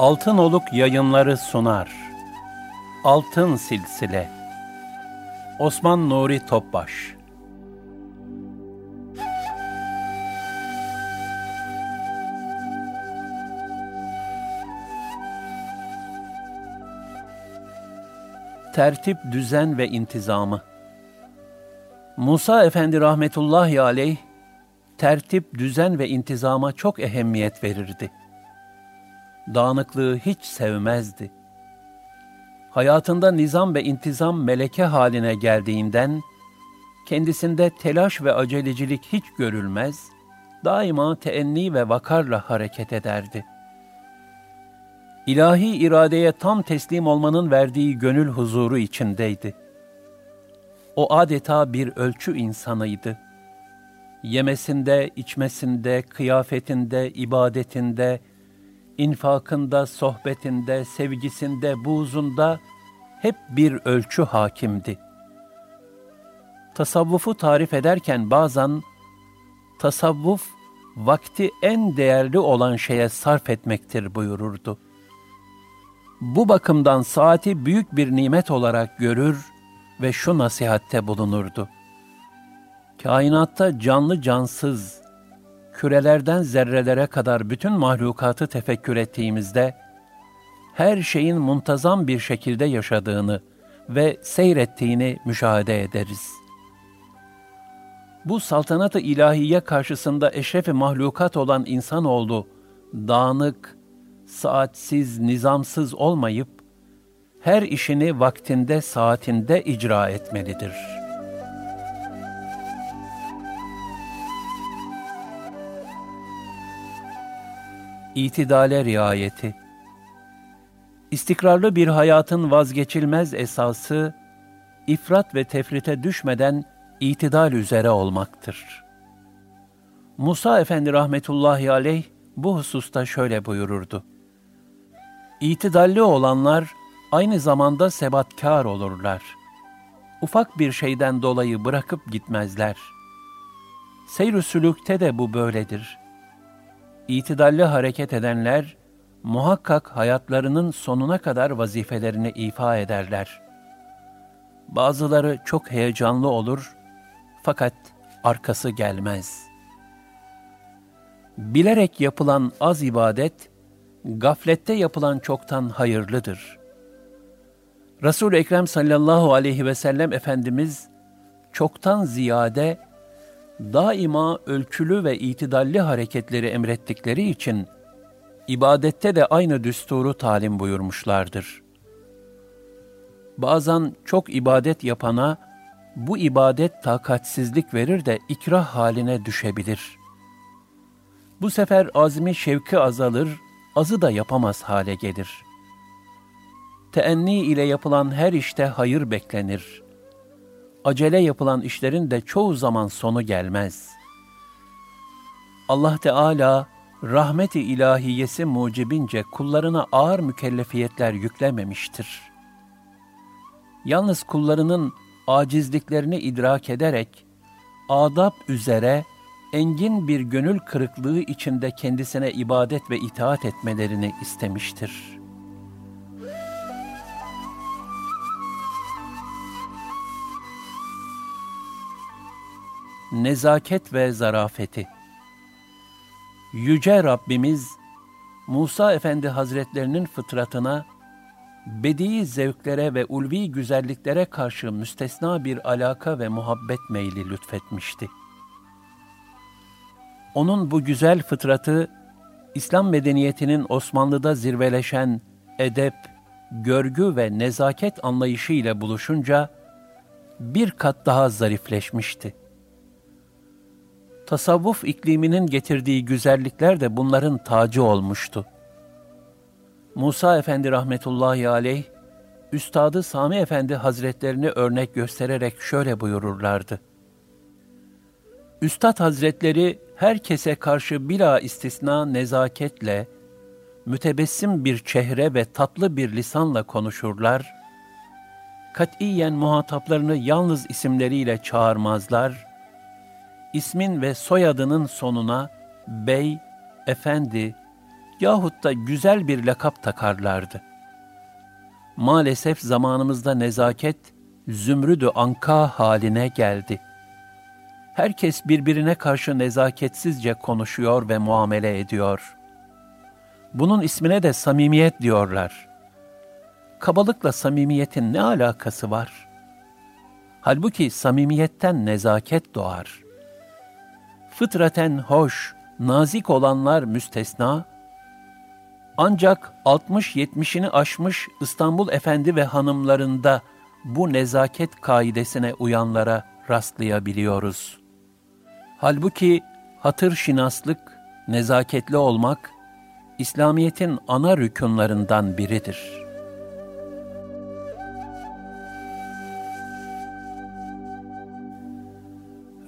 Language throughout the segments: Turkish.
Altın Oluk yayınları sunar. Altın Silsile. Osman Nuri Topbaş. Tertip, düzen ve intizamı. Musa Efendi rahmetullahi aleyh, tertip, düzen ve intizama çok ehemmiyet verirdi dağınıklığı hiç sevmezdi. Hayatında nizam ve intizam meleke haline geldiğinden, kendisinde telaş ve acelecilik hiç görülmez, daima teenni ve vakarla hareket ederdi. İlahi iradeye tam teslim olmanın verdiği gönül huzuru içindeydi. O adeta bir ölçü insanıydı. Yemesinde, içmesinde, kıyafetinde, ibadetinde, infakında, sohbetinde, sevgisinde, buğzunda hep bir ölçü hakimdi. Tasavvufu tarif ederken bazen tasavvuf vakti en değerli olan şeye sarf etmektir buyururdu. Bu bakımdan saati büyük bir nimet olarak görür ve şu nasihatte bulunurdu. Kainatta canlı cansız, kürelerden zerrelere kadar bütün mahlukatı tefekkür ettiğimizde, her şeyin muntazam bir şekilde yaşadığını ve seyrettiğini müşahede ederiz. Bu saltanat-ı ilahiye karşısında eşrefi mahlukat olan insanoğlu, dağınık, saatsiz, nizamsız olmayıp, her işini vaktinde, saatinde icra etmelidir.'' İtidale riayeti. İstikrarlı bir hayatın vazgeçilmez esası, ifrat ve tefrite düşmeden itidal üzere olmaktır. Musa Efendi rahmetullahi aleyh bu hususta şöyle buyururdu. İtidalli olanlar aynı zamanda sebatkar olurlar. Ufak bir şeyden dolayı bırakıp gitmezler. Seyr-ü sülükte de bu böyledir itidalli hareket edenler, muhakkak hayatlarının sonuna kadar vazifelerini ifa ederler. Bazıları çok heyecanlı olur, fakat arkası gelmez. Bilerek yapılan az ibadet, gaflette yapılan çoktan hayırlıdır. Resul-i Ekrem sallallahu aleyhi ve sellem Efendimiz, çoktan ziyade daima ölçülü ve itidalli hareketleri emrettikleri için ibadette de aynı düsturu talim buyurmuşlardır. Bazen çok ibadet yapana bu ibadet takatsizlik verir de ikrah haline düşebilir. Bu sefer azmi şevki azalır, azı da yapamaz hale gelir. Teenni ile yapılan her işte hayır beklenir acele yapılan işlerin de çoğu zaman sonu gelmez. Allah Teala rahmeti ilahiyesi mucibince kullarına ağır mükellefiyetler yüklememiştir. Yalnız kullarının acizliklerini idrak ederek adab üzere engin bir gönül kırıklığı içinde kendisine ibadet ve itaat etmelerini istemiştir.'' Nezaket ve zarafeti. Yüce Rabbimiz, Musa Efendi Hazretlerinin fıtratına, bedi zevklere ve ulvi güzelliklere karşı müstesna bir alaka ve muhabbet meyli lütfetmişti. Onun bu güzel fıtratı, İslam medeniyetinin Osmanlı'da zirveleşen edep, görgü ve nezaket anlayışı ile buluşunca, bir kat daha zarifleşmişti tasavvuf ikliminin getirdiği güzellikler de bunların tacı olmuştu. Musa Efendi rahmetullahi aleyh, Üstadı Sami Efendi Hazretlerini örnek göstererek şöyle buyururlardı. Üstad Hazretleri herkese karşı bila istisna nezaketle, mütebessim bir çehre ve tatlı bir lisanla konuşurlar, katiyen muhataplarını yalnız isimleriyle çağırmazlar, ismin ve soyadının sonuna bey, efendi, yahut da güzel bir lakap takarlardı. Maalesef zamanımızda nezaket zümrüdü anka haline geldi. Herkes birbirine karşı nezaketsizce konuşuyor ve muamele ediyor. Bunun ismine de samimiyet diyorlar. Kabalıkla samimiyetin ne alakası var? Halbuki samimiyetten nezaket doğar. Fıtraten hoş, nazik olanlar müstesna, ancak 60-70'ini aşmış İstanbul efendi ve hanımlarında bu nezaket kaidesine uyanlara rastlayabiliyoruz. Halbuki hatır şinaslık, nezaketli olmak, İslamiyet'in ana rükunlarından biridir.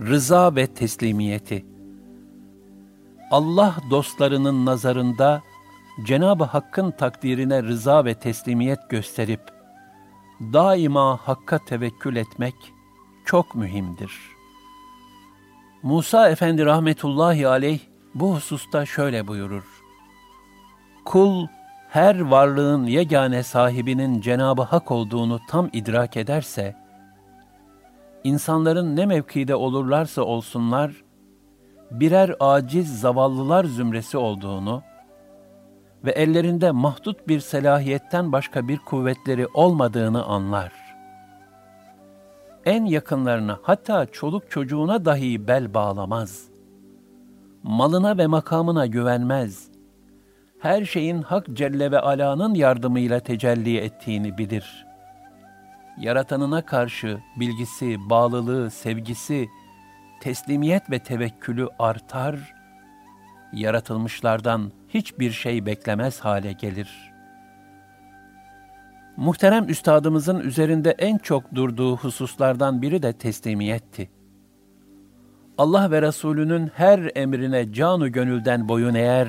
Rıza ve teslimiyeti Allah dostlarının nazarında Cenab-ı Hakk'ın takdirine rıza ve teslimiyet gösterip daima Hakk'a tevekkül etmek çok mühimdir. Musa Efendi rahmetullahi aleyh bu hususta şöyle buyurur. Kul her varlığın yegane sahibinin Cenab-ı Hak olduğunu tam idrak ederse, insanların ne mevkide olurlarsa olsunlar, birer aciz zavallılar zümresi olduğunu, ve ellerinde mahdut bir selahiyetten başka bir kuvvetleri olmadığını anlar. En yakınlarına hatta çoluk çocuğuna dahi bel bağlamaz. Malına ve makamına güvenmez. Her şeyin Hak Celle ve Ala'nın yardımıyla tecelli ettiğini bilir. Yaratanına karşı bilgisi, bağlılığı, sevgisi, teslimiyet ve tevekkülü artar, yaratılmışlardan hiçbir şey beklemez hale gelir. Muhterem üstadımızın üzerinde en çok durduğu hususlardan biri de teslimiyetti. Allah ve Resulünün her emrine canu gönülden boyun eğer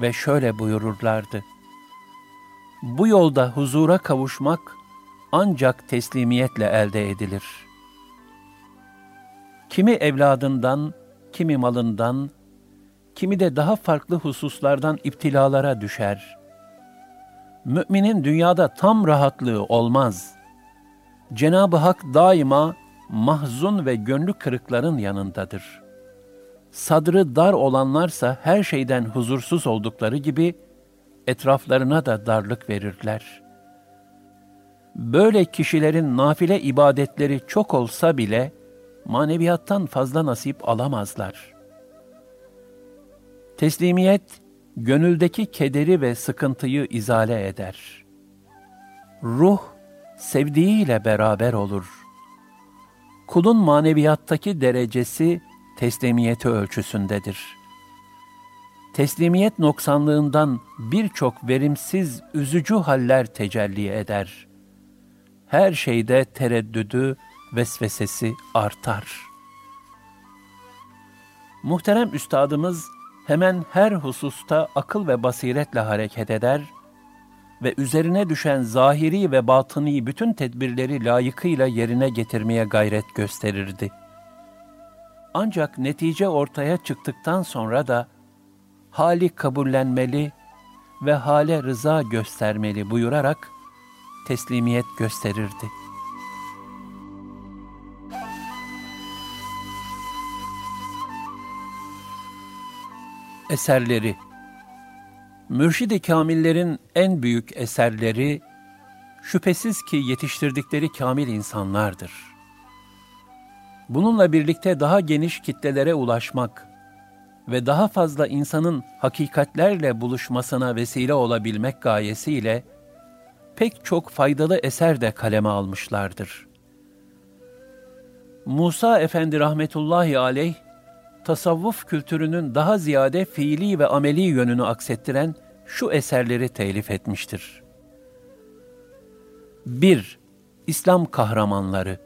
ve şöyle buyururlardı. Bu yolda huzura kavuşmak ancak teslimiyetle elde edilir. Kimi evladından, kimi malından, kimi de daha farklı hususlardan iptilalara düşer. Müminin dünyada tam rahatlığı olmaz. Cenab-ı Hak daima mahzun ve gönlü kırıkların yanındadır. Sadrı dar olanlarsa her şeyden huzursuz oldukları gibi etraflarına da darlık verirler. Böyle kişilerin nafile ibadetleri çok olsa bile maneviyattan fazla nasip alamazlar.'' Teslimiyet, gönüldeki kederi ve sıkıntıyı izale eder. Ruh, sevdiğiyle beraber olur. Kulun maneviyattaki derecesi, teslimiyeti ölçüsündedir. Teslimiyet noksanlığından birçok verimsiz, üzücü haller tecelli eder. Her şeyde tereddüdü, vesvesesi artar. Muhterem Üstadımız, hemen her hususta akıl ve basiretle hareket eder ve üzerine düşen zahiri ve batıni bütün tedbirleri layıkıyla yerine getirmeye gayret gösterirdi. Ancak netice ortaya çıktıktan sonra da hali kabullenmeli ve hale rıza göstermeli buyurarak teslimiyet gösterirdi.'' Eserleri Mürşid-i Kamillerin en büyük eserleri, şüphesiz ki yetiştirdikleri kamil insanlardır. Bununla birlikte daha geniş kitlelere ulaşmak ve daha fazla insanın hakikatlerle buluşmasına vesile olabilmek gayesiyle pek çok faydalı eser de kaleme almışlardır. Musa Efendi rahmetullahi aleyh, tasavvuf kültürünün daha ziyade fiili ve ameli yönünü aksettiren şu eserleri telif etmiştir. 1. İslam Kahramanları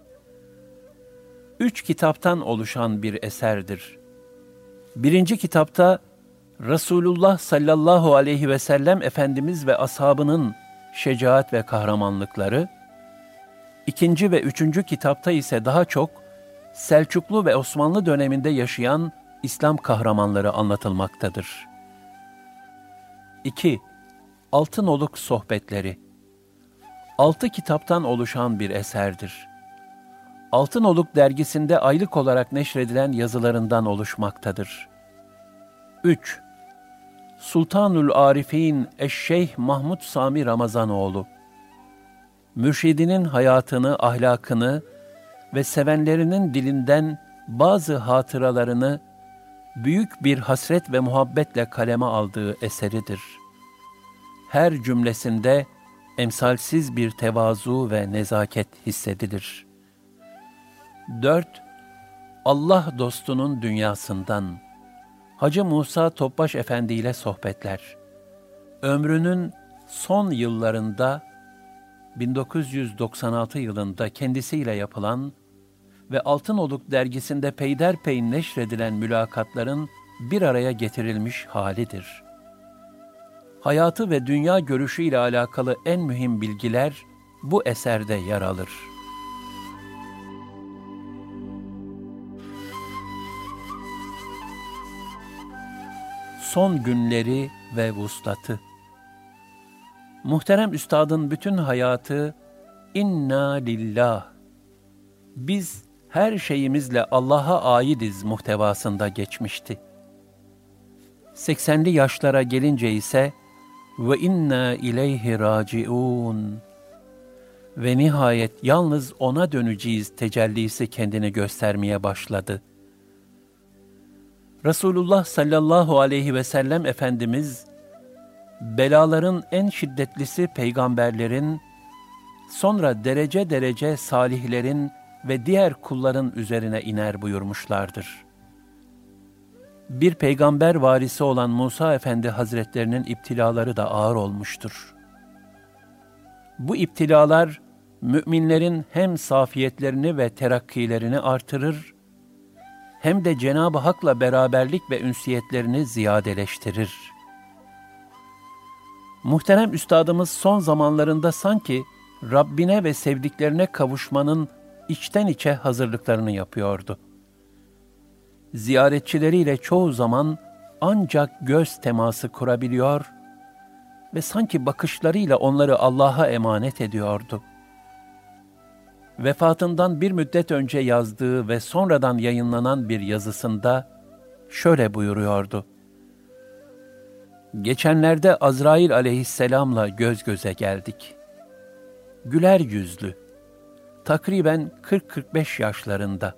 Üç kitaptan oluşan bir eserdir. Birinci kitapta Resulullah sallallahu aleyhi ve sellem Efendimiz ve ashabının şecaat ve kahramanlıkları, ikinci ve üçüncü kitapta ise daha çok Selçuklu ve Osmanlı döneminde yaşayan İslam kahramanları anlatılmaktadır. 2. Altınoluk Sohbetleri Altı kitaptan oluşan bir eserdir. Altınoluk dergisinde aylık olarak neşredilen yazılarından oluşmaktadır. 3. Sultanül Arifin Eşşeyh Mahmud Sami Ramazanoğlu Mürşidinin hayatını, ahlakını ve sevenlerinin dilinden bazı hatıralarını büyük bir hasret ve muhabbetle kaleme aldığı eseridir. Her cümlesinde emsalsiz bir tevazu ve nezaket hissedilir. 4. Allah dostunun dünyasından Hacı Musa Topbaş Efendi ile sohbetler. Ömrünün son yıllarında 1996 yılında kendisiyle yapılan ve Altınoluk dergisinde peyderpey neşredilen mülakatların bir araya getirilmiş halidir. Hayatı ve dünya görüşü ile alakalı en mühim bilgiler bu eserde yer alır. Son günleri ve vuslatı Muhterem Üstad'ın bütün hayatı inna lillah. Biz her şeyimizle Allah'a aidiz muhtevasında geçmişti. 80'li yaşlara gelince ise ve inna ileyhi raciun ve nihayet yalnız ona döneceğiz tecellisi kendini göstermeye başladı. Resulullah sallallahu aleyhi ve sellem Efendimiz, belaların en şiddetlisi peygamberlerin, sonra derece derece salihlerin ve diğer kulların üzerine iner buyurmuşlardır. Bir peygamber varisi olan Musa Efendi Hazretlerinin iptilaları da ağır olmuştur. Bu iptilalar, müminlerin hem safiyetlerini ve terakkilerini artırır, hem de Cenab-ı Hak'la beraberlik ve ünsiyetlerini ziyadeleştirir. Muhterem Üstadımız son zamanlarında sanki Rabbine ve sevdiklerine kavuşmanın içten içe hazırlıklarını yapıyordu. Ziyaretçileriyle çoğu zaman ancak göz teması kurabiliyor ve sanki bakışlarıyla onları Allah'a emanet ediyordu. Vefatından bir müddet önce yazdığı ve sonradan yayınlanan bir yazısında şöyle buyuruyordu. Geçenlerde Azrail aleyhisselamla göz göze geldik. Güler yüzlü, takriben 40-45 yaşlarında,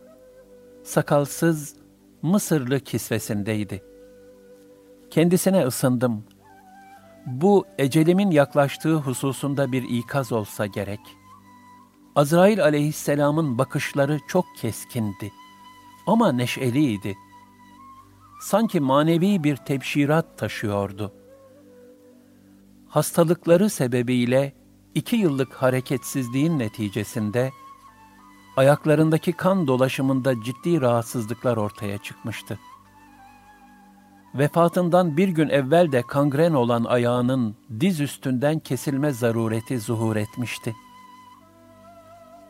sakalsız, Mısırlı kisvesindeydi. Kendisine ısındım. Bu ecelimin yaklaştığı hususunda bir ikaz olsa gerek. Azrail aleyhisselamın bakışları çok keskindi ama neşeliydi. Sanki manevi bir tebşirat taşıyordu. Hastalıkları sebebiyle iki yıllık hareketsizliğin neticesinde ayaklarındaki kan dolaşımında ciddi rahatsızlıklar ortaya çıkmıştı. Vefatından bir gün evvel de kangren olan ayağının diz üstünden kesilme zarureti zuhur etmişti.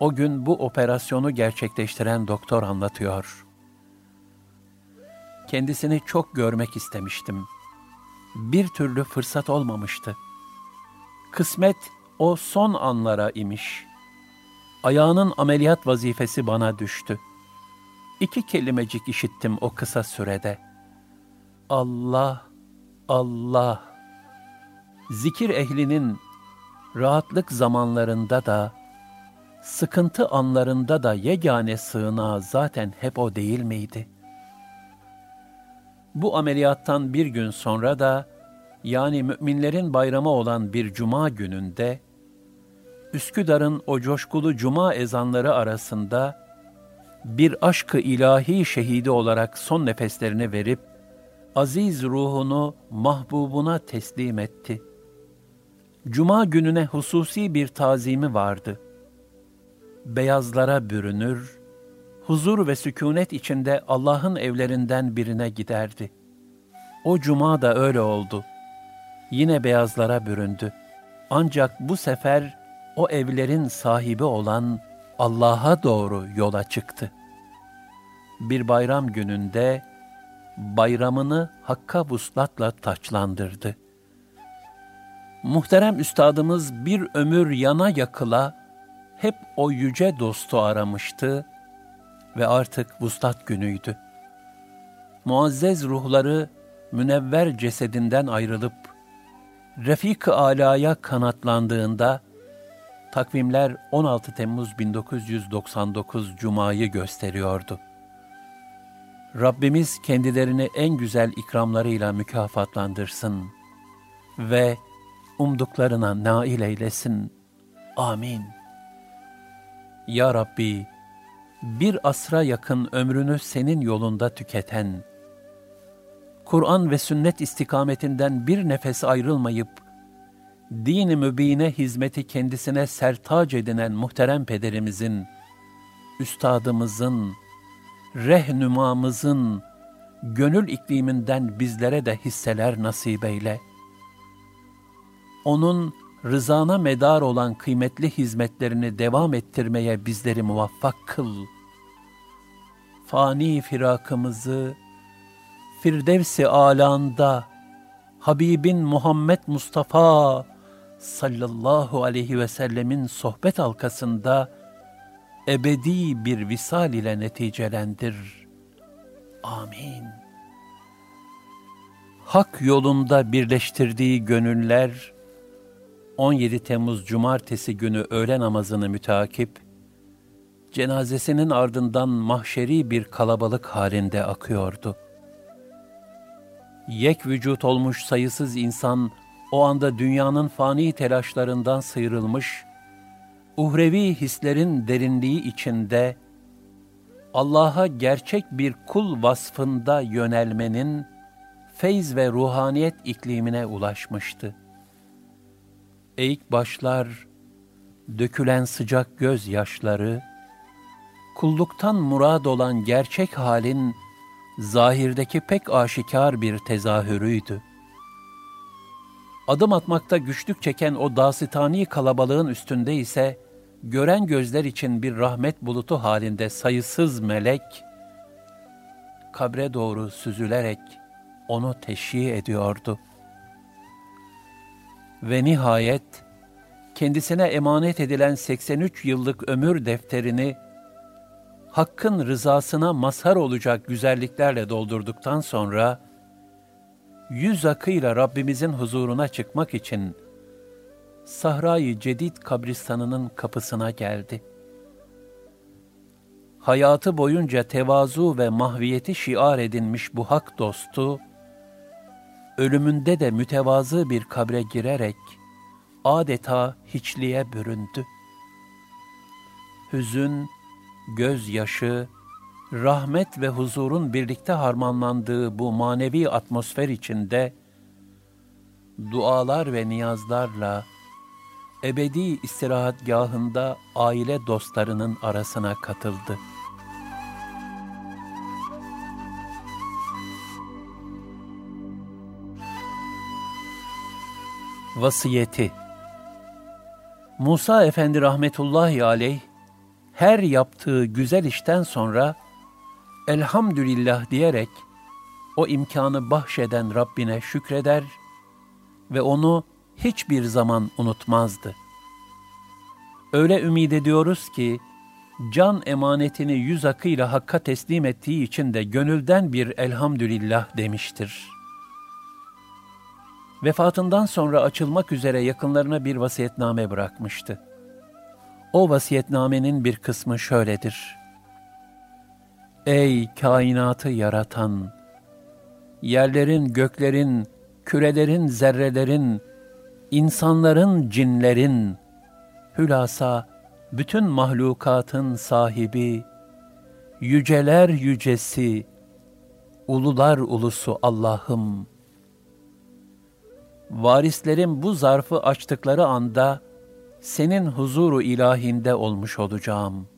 O gün bu operasyonu gerçekleştiren doktor anlatıyor. Kendisini çok görmek istemiştim. Bir türlü fırsat olmamıştı. Kısmet o son anlara imiş. Ayağının ameliyat vazifesi bana düştü. İki kelimecik işittim o kısa sürede. Allah, Allah. Zikir ehlinin rahatlık zamanlarında da, sıkıntı anlarında da yegane sığınağı zaten hep o değil miydi? Bu ameliyattan bir gün sonra da, yani müminlerin bayramı olan bir cuma gününde, Üsküdar'ın o coşkulu cuma ezanları arasında bir aşkı ilahi şehidi olarak son nefeslerini verip aziz ruhunu mahbubuna teslim etti. Cuma gününe hususi bir tazimi vardı. Beyazlara bürünür, huzur ve sükunet içinde Allah'ın evlerinden birine giderdi. O cuma da öyle oldu. Yine beyazlara büründü. Ancak bu sefer o evlerin sahibi olan Allah'a doğru yola çıktı. Bir bayram gününde bayramını Hakk'a vuslatla taçlandırdı. Muhterem üstadımız bir ömür yana yakıla hep o yüce dostu aramıştı ve artık vuslat günüydü. Muazzez ruhları münevver cesedinden ayrılıp Refik-i Ala'ya kanatlandığında takvimler 16 Temmuz 1999 Cuma'yı gösteriyordu. Rabbimiz kendilerini en güzel ikramlarıyla mükafatlandırsın ve umduklarına nail eylesin. Amin. Ya Rabbi, bir asra yakın ömrünü senin yolunda tüketen, Kur'an ve sünnet istikametinden bir nefes ayrılmayıp, din-i mübine hizmeti kendisine sertac edinen muhterem pederimizin, üstadımızın, rehnümamızın, gönül ikliminden bizlere de hisseler nasip eyle. Onun rızana medar olan kıymetli hizmetlerini devam ettirmeye bizleri muvaffak kıl. Fani firakımızı, Firdevs-i alanda, Habibin Muhammed Mustafa sallallahu aleyhi ve sellemin sohbet halkasında ebedi bir visal ile neticelendir. Amin. Hak yolunda birleştirdiği gönüller, 17 Temmuz Cumartesi günü öğle namazını mütakip, cenazesinin ardından mahşeri bir kalabalık halinde akıyordu. Yek vücut olmuş sayısız insan, o anda dünyanın fani telaşlarından sıyrılmış, uhrevi hislerin derinliği içinde, Allah'a gerçek bir kul vasfında yönelmenin feyz ve ruhaniyet iklimine ulaşmıştı. Eğik başlar, dökülen sıcak gözyaşları, kulluktan murad olan gerçek halin zahirdeki pek aşikar bir tezahürüydü. Adım atmakta güçlük çeken o dasitani kalabalığın üstünde ise, gören gözler için bir rahmet bulutu halinde sayısız melek, kabre doğru süzülerek onu teşhi ediyordu. Ve nihayet, kendisine emanet edilen 83 yıllık ömür defterini, Hakk'ın rızasına mazhar olacak güzelliklerle doldurduktan sonra, yüz akıyla Rabbimizin huzuruna çıkmak için Sahra-i Cedid kabristanının kapısına geldi. Hayatı boyunca tevazu ve mahviyeti şiar edinmiş bu hak dostu, ölümünde de mütevazı bir kabre girerek adeta hiçliğe büründü. Hüzün, gözyaşı, rahmet ve huzurun birlikte harmanlandığı bu manevi atmosfer içinde dualar ve niyazlarla ebedi istirahatgahında aile dostlarının arasına katıldı. Vasiyeti Musa Efendi rahmetullahi aleyh her yaptığı güzel işten sonra elhamdülillah diyerek o imkanı bahşeden Rabbine şükreder ve onu hiçbir zaman unutmazdı. Öyle ümid ediyoruz ki, can emanetini yüz akıyla Hakk'a teslim ettiği için de gönülden bir elhamdülillah demiştir. Vefatından sonra açılmak üzere yakınlarına bir vasiyetname bırakmıştı. O vasiyetnamenin bir kısmı şöyledir. Ey kainatı yaratan! Yerlerin, göklerin, kürelerin, zerrelerin, insanların, cinlerin, hülasa bütün mahlukatın sahibi, yüceler yücesi, ulular ulusu Allah'ım. Varislerim bu zarfı açtıkları anda, senin huzuru ilahinde olmuş olacağım.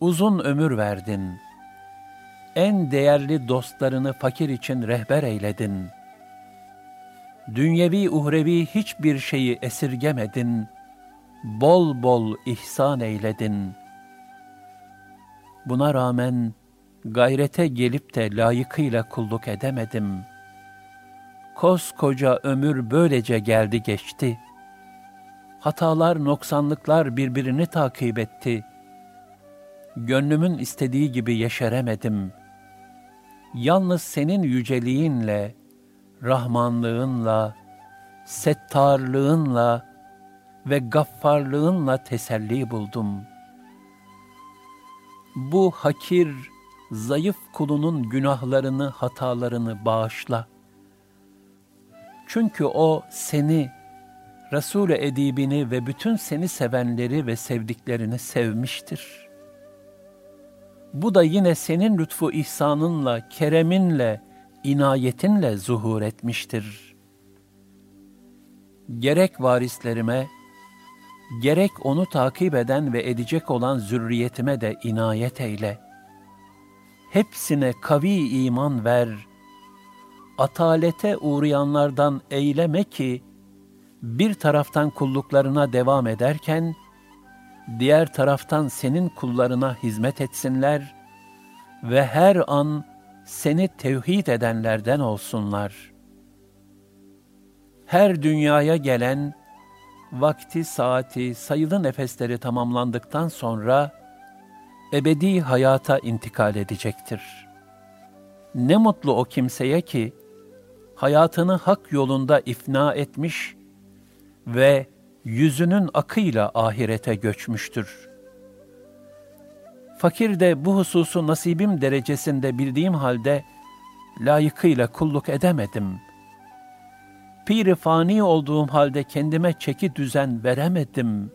Uzun ömür verdin. En değerli dostlarını fakir için rehber eyledin. Dünyevi uhrevi hiçbir şeyi esirgemedin. Bol bol ihsan eyledin. Buna rağmen gayrete gelip de layıkıyla kulluk edemedim. Koskoca ömür böylece geldi geçti. Hatalar, noksanlıklar birbirini takip etti. Gönlümün istediği gibi yeşeremedim. Yalnız senin yüceliğinle, rahmanlığınla, settarlığınla ve gaffarlığınla teselli buldum. Bu hakir, zayıf kulunun günahlarını, hatalarını bağışla. Çünkü o seni, Resul-i Edibini ve bütün seni sevenleri ve sevdiklerini sevmiştir. Bu da yine senin lütfu ihsanınla, kereminle, inayetinle zuhur etmiştir. Gerek varislerime, gerek onu takip eden ve edecek olan zürriyetime de inayet eyle. Hepsine kavi iman ver, atalete uğrayanlardan eyleme ki, bir taraftan kulluklarına devam ederken, diğer taraftan senin kullarına hizmet etsinler ve her an seni tevhid edenlerden olsunlar. Her dünyaya gelen, vakti saati, sayılı nefesleri tamamlandıktan sonra, ebedi hayata intikal edecektir. Ne mutlu o kimseye ki, hayatını hak yolunda ifna etmiş ve yüzünün akıyla ahirete göçmüştür. Fakir de bu hususu nasibim derecesinde bildiğim halde layıkıyla kulluk edemedim. Piri fani olduğum halde kendime çeki düzen veremedim.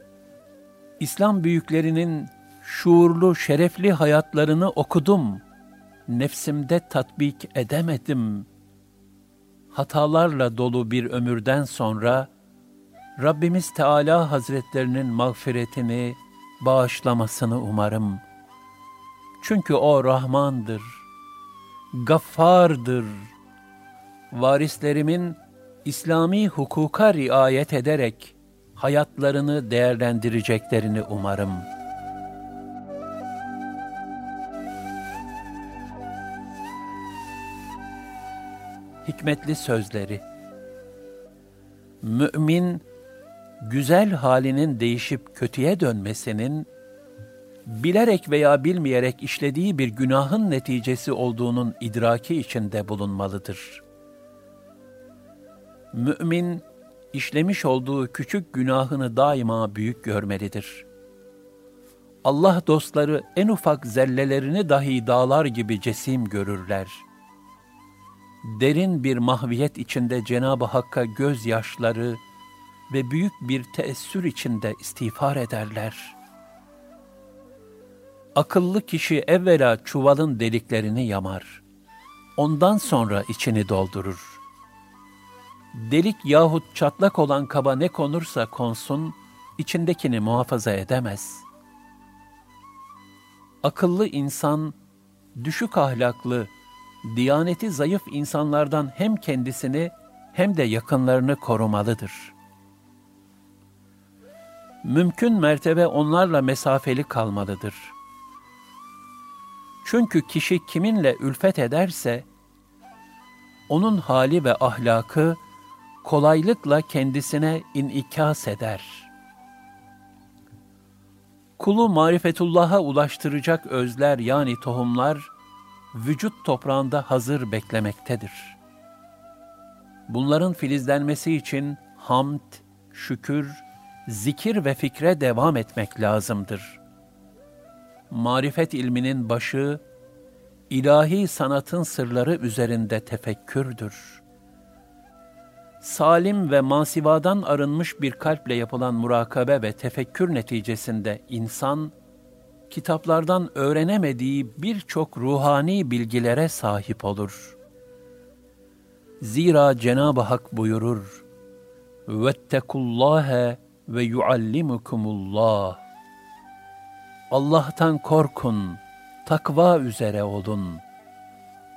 İslam büyüklerinin şuurlu, şerefli hayatlarını okudum. Nefsimde tatbik edemedim. Hatalarla dolu bir ömürden sonra, Rabbimiz Teala Hazretlerinin mağfiretini, bağışlamasını umarım. Çünkü O Rahmandır, Gaffardır. Varislerimin İslami hukuka riayet ederek hayatlarını değerlendireceklerini umarım. Hikmetli Sözleri Mü'min, güzel halinin değişip kötüye dönmesinin, bilerek veya bilmeyerek işlediği bir günahın neticesi olduğunun idraki içinde bulunmalıdır. Mü'min, işlemiş olduğu küçük günahını daima büyük görmelidir. Allah dostları en ufak zellelerini dahi dağlar gibi cesim görürler. Derin bir mahviyet içinde Cenab-ı Hakk'a gözyaşları, ve büyük bir teessür içinde istiğfar ederler. Akıllı kişi evvela çuvalın deliklerini yamar. Ondan sonra içini doldurur. Delik yahut çatlak olan kaba ne konursa konsun, içindekini muhafaza edemez. Akıllı insan, düşük ahlaklı, diyaneti zayıf insanlardan hem kendisini hem de yakınlarını korumalıdır.'' mümkün mertebe onlarla mesafeli kalmalıdır. Çünkü kişi kiminle ülfet ederse, onun hali ve ahlakı kolaylıkla kendisine inikas eder. Kulu marifetullah'a ulaştıracak özler yani tohumlar, vücut toprağında hazır beklemektedir. Bunların filizlenmesi için hamd, şükür, zikir ve fikre devam etmek lazımdır. Marifet ilminin başı, ilahi sanatın sırları üzerinde tefekkürdür. Salim ve masivadan arınmış bir kalple yapılan murakabe ve tefekkür neticesinde insan, kitaplardan öğrenemediği birçok ruhani bilgilere sahip olur. Zira Cenab-ı Hak buyurur, وَاتَّقُوا اللّٰهَ ve yuallimukumullah. Allah'tan korkun, takva üzere olun.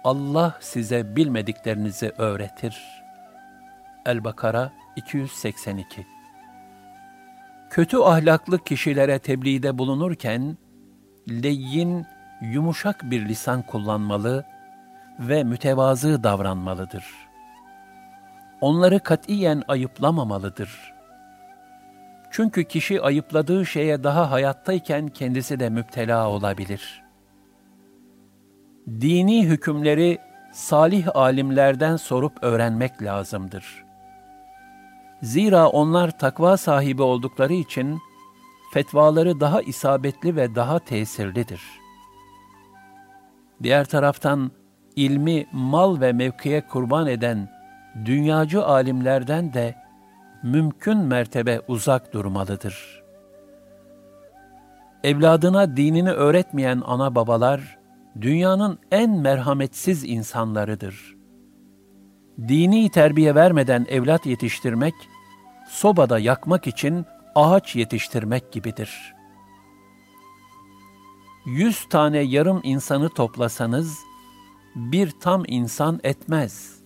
Allah size bilmediklerinizi öğretir. El-Bakara 282 Kötü ahlaklı kişilere tebliğde bulunurken, leyyin, yumuşak bir lisan kullanmalı ve mütevazı davranmalıdır. onları katiyen ayıplamamalıdır. Çünkü kişi ayıpladığı şeye daha hayattayken kendisi de müptela olabilir. Dini hükümleri salih alimlerden sorup öğrenmek lazımdır. Zira onlar takva sahibi oldukları için fetvaları daha isabetli ve daha tesirlidir. Diğer taraftan ilmi mal ve mevkiye kurban eden dünyacı alimlerden de mümkün mertebe uzak durmalıdır. Evladına dinini öğretmeyen ana babalar, dünyanın en merhametsiz insanlarıdır. Dini terbiye vermeden evlat yetiştirmek, sobada yakmak için ağaç yetiştirmek gibidir. Yüz tane yarım insanı toplasanız, bir tam insan etmez.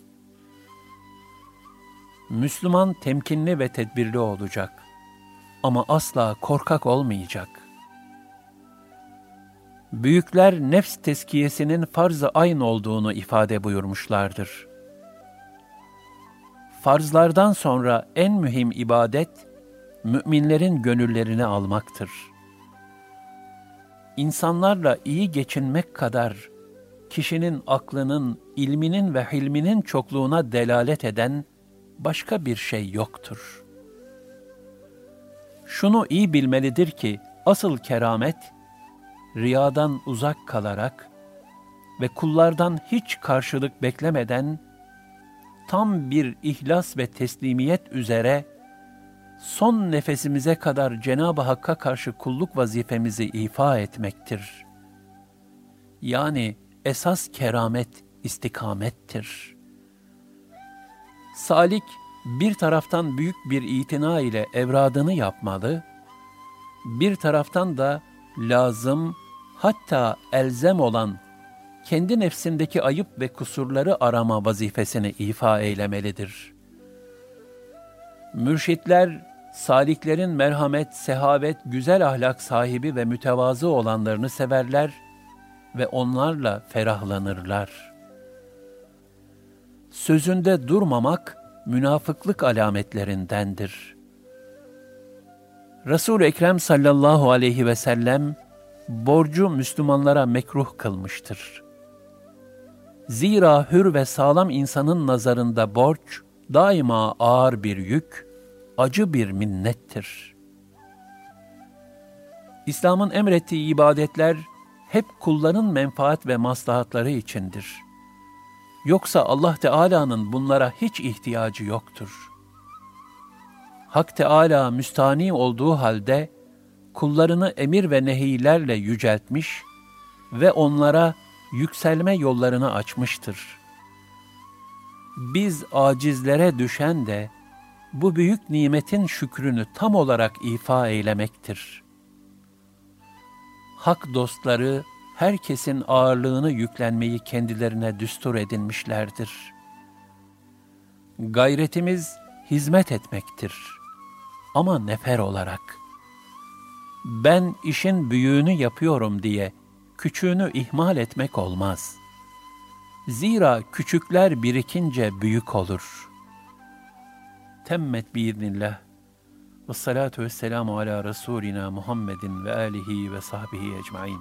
Müslüman temkinli ve tedbirli olacak ama asla korkak olmayacak. Büyükler nefs teskiyesinin farz-ı ayn olduğunu ifade buyurmuşlardır. Farzlardan sonra en mühim ibadet, müminlerin gönüllerini almaktır. İnsanlarla iyi geçinmek kadar, kişinin aklının, ilminin ve hilminin çokluğuna delalet eden başka bir şey yoktur. Şunu iyi bilmelidir ki, asıl keramet, riyadan uzak kalarak ve kullardan hiç karşılık beklemeden, tam bir ihlas ve teslimiyet üzere, son nefesimize kadar Cenab-ı Hakk'a karşı kulluk vazifemizi ifa etmektir. Yani, esas keramet istikamettir. Salik bir taraftan büyük bir itina ile evradını yapmalı, bir taraftan da lazım hatta elzem olan kendi nefsindeki ayıp ve kusurları arama vazifesini ifa eylemelidir. Mürşitler, saliklerin merhamet, sehavet, güzel ahlak sahibi ve mütevazı olanlarını severler ve onlarla ferahlanırlar. Sözünde durmamak münafıklık alametlerindendir. Resul-i Ekrem sallallahu aleyhi ve sellem borcu Müslümanlara mekruh kılmıştır. Zira hür ve sağlam insanın nazarında borç daima ağır bir yük, acı bir minnettir. İslam'ın emrettiği ibadetler hep kulların menfaat ve maslahatları içindir. Yoksa Allah Teala'nın bunlara hiç ihtiyacı yoktur. Hak Teala müstani olduğu halde kullarını emir ve nehilerle yüceltmiş ve onlara yükselme yollarını açmıştır. Biz acizlere düşen de bu büyük nimetin şükrünü tam olarak ifa eylemektir. Hak dostları herkesin ağırlığını yüklenmeyi kendilerine düstur edinmişlerdir. Gayretimiz hizmet etmektir ama nefer olarak.'' ben işin büyüğünü yapıyorum diye küçüğünü ihmal etmek olmaz. Zira küçükler birikince büyük olur. تمت بإذن الله والصلاة والسلام على رسولنا محمد وآله وصحبه أجمعين.